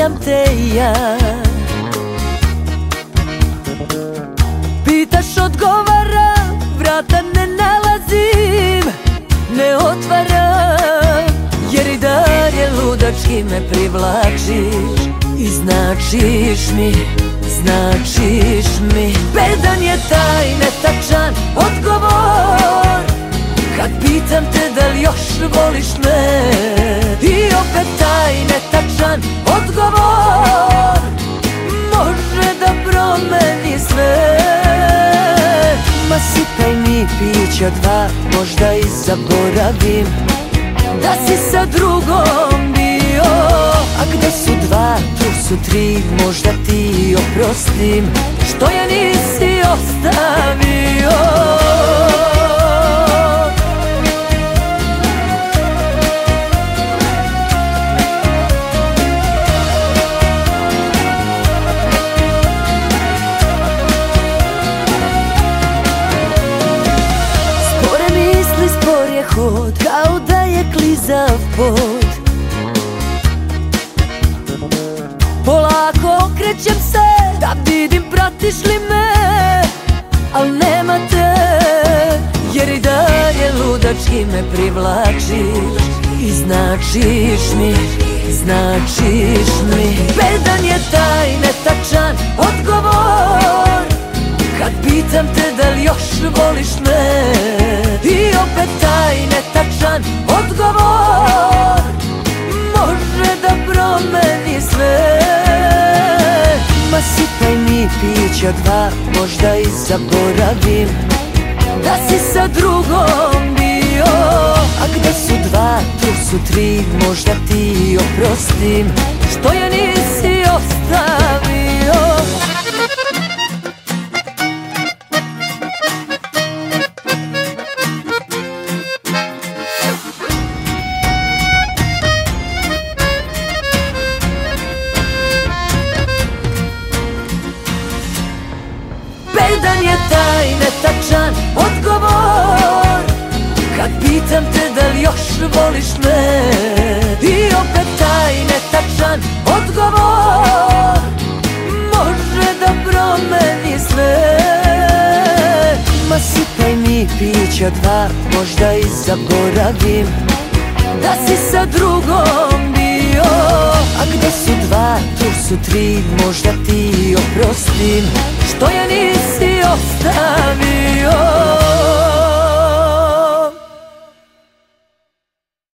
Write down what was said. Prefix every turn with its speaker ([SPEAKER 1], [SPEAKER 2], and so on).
[SPEAKER 1] sanjam te ja. Pitaš odgovara, vrata ne nalazim Ne otvaram, jer i dalje ludački me privlačiš I značiš mi, značiš mi. Bedan je taj netačan odgovor još voliš me? I opet taj netačan odgovor Može da promeni sve. Ma sipaj mi pića dva, možda i zaboravim Da si sa drugom bio. A gde su dva, tu su tri, možda ti oprostim. Što ja nisi ostavio hod Kao da je klizav pod. Polako okrećem se Da vidim pratiš li me Al nema te Jer i dalje ludački me privlačiš I značiš mi Značiš mi. Bedan je taj netačan odgovor. Kad pitam te da li još voliš me pića dva, možda i zaboravim Da si sa drugom bio. A gde su dva, tu su tri, možda ti oprostim. Što ja nisi ostavio Bedan je taj netačan odgovor. Kad pitam te da li još voliš me I opet taj netačan odgovor. Može da promeni sve. Ma sipaj mi pića dva, možda i zaboravim Da si sa drugom bio. A gde su dva, tu su tri, možda ti oprostim Što ja nisi